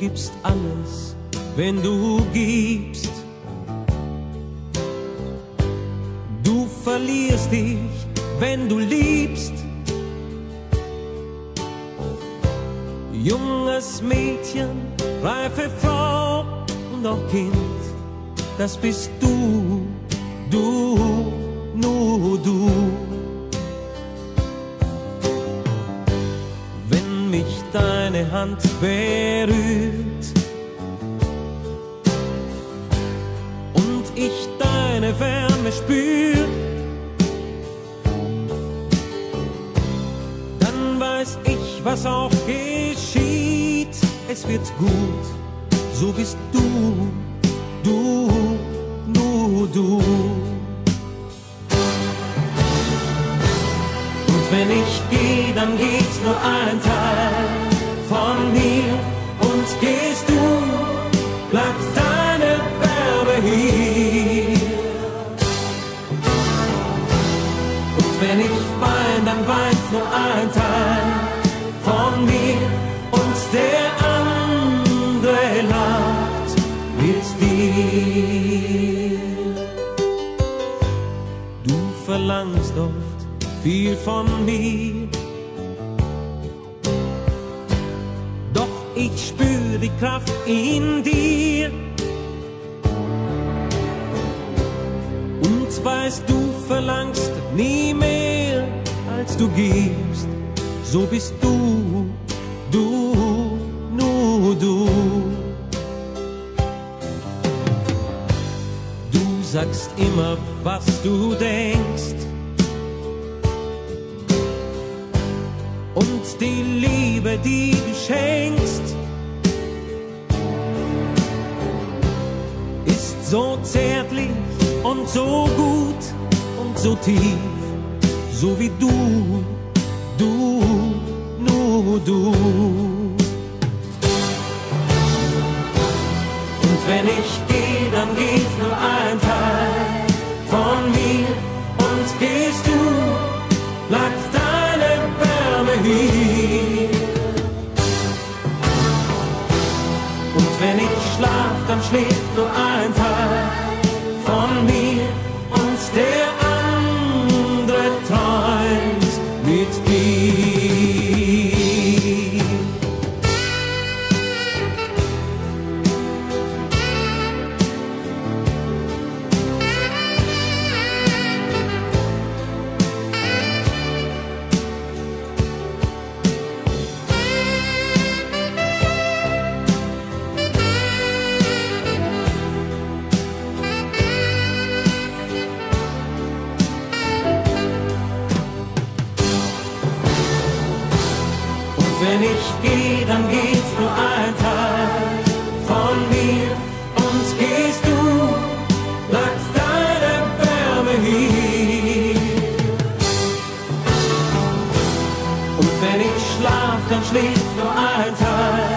Du gibst alles, wenn du gibst. Du verlierst dich, wenn du liebst. Junges Mädchen, reife Frau und auch Kind, das bist du, du, nur du. Hand berührt und ich deine Wärme spür, dann weiß ich, was auch geschieht. Es wird gut, so bist du, du, nur du. Und wenn ich gehe, dann geht's nur ein Teil von mir. Und gehst du, bleibt deine Wärme hier. Und wenn ich wein, dann weint nur ein Teil von mir. Und der andere lacht mit dir. Du verlangst oft viel von mir. Ich spür die Kraft in dir. Und weißt, du verlangst nie mehr, als du gibst. So bist du, du, nur du. Du sagst immer, was du denkst. Und die Liebe, die du schenkst, so zärtlich und so gut und so tief, so wie du, du, nur du. Und wenn ich gehe, dann geht nur ein Teil von mir. Und gehst du, bleibt deine Wärme hier. Und wenn ich schlaf, dann schläft nur ein wenn ich gehe, dann geht's nur ein Teil von mir. Und gehst du, bleibt deine Wärme hier. Und wenn ich schlaf, dann schläft nur ein Teil